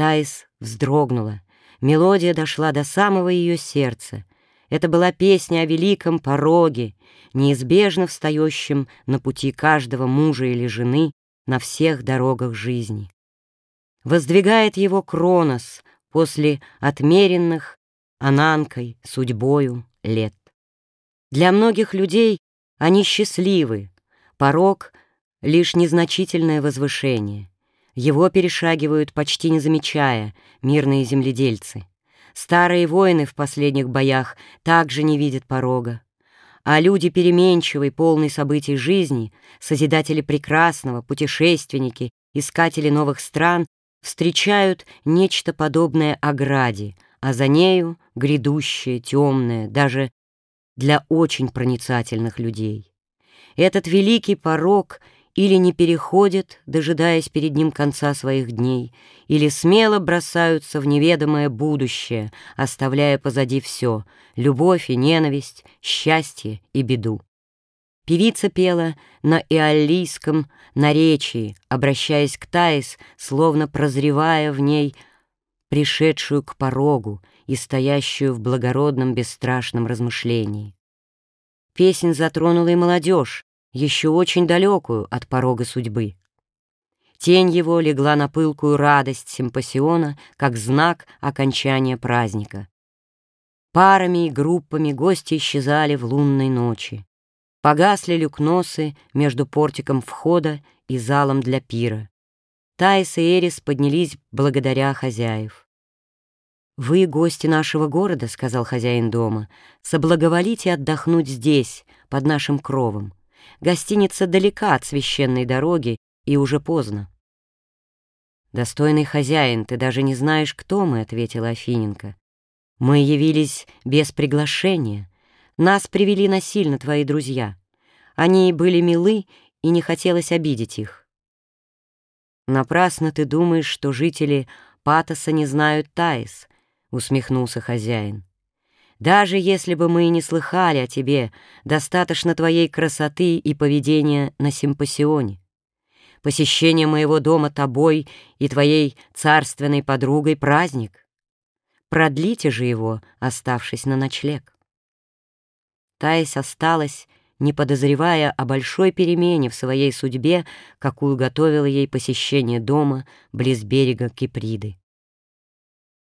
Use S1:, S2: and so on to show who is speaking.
S1: Таис вздрогнула. Мелодия дошла до самого ее сердца. Это была песня о великом пороге, неизбежно встающем на пути каждого мужа или жены на всех дорогах жизни. Воздвигает его Кронос после отмеренных Ананкой, судьбою лет. Для многих людей они счастливы, порог — лишь незначительное возвышение. Его перешагивают, почти не замечая, мирные земледельцы. Старые воины в последних боях также не видят порога. А люди переменчивой, полной событий жизни, созидатели прекрасного, путешественники, искатели новых стран, встречают нечто подобное ограде, а за нею грядущее, темное, даже для очень проницательных людей. Этот великий порог или не переходят, дожидаясь перед ним конца своих дней, или смело бросаются в неведомое будущее, оставляя позади все — любовь и ненависть, счастье и беду. Певица пела на иолийском наречии, обращаясь к Таис, словно прозревая в ней пришедшую к порогу и стоящую в благородном бесстрашном размышлении. Песнь затронула и молодежь, еще очень далекую от порога судьбы. Тень его легла на пылкую радость симпосиона, как знак окончания праздника. Парами и группами гости исчезали в лунной ночи. Погасли люкносы между портиком входа и залом для пира. Таис и Эрис поднялись благодаря хозяев. «Вы гости нашего города», — сказал хозяин дома, — «соблаговолите отдохнуть здесь, под нашим кровом. Гостиница далека от священной дороги, и уже поздно». «Достойный хозяин, ты даже не знаешь, кто мы», — ответила Афиненко. «Мы явились без приглашения. Нас привели насильно твои друзья. Они были милы, и не хотелось обидеть их». «Напрасно ты думаешь, что жители Патоса не знают Таис», — усмехнулся хозяин. «Даже если бы мы и не слыхали о тебе, достаточно твоей красоты и поведения на симпосионе. Посещение моего дома тобой и твоей царственной подругой — праздник. Продлите же его, оставшись на ночлег». Таис осталась, не подозревая о большой перемене в своей судьбе, какую готовило ей посещение дома близ берега Киприды.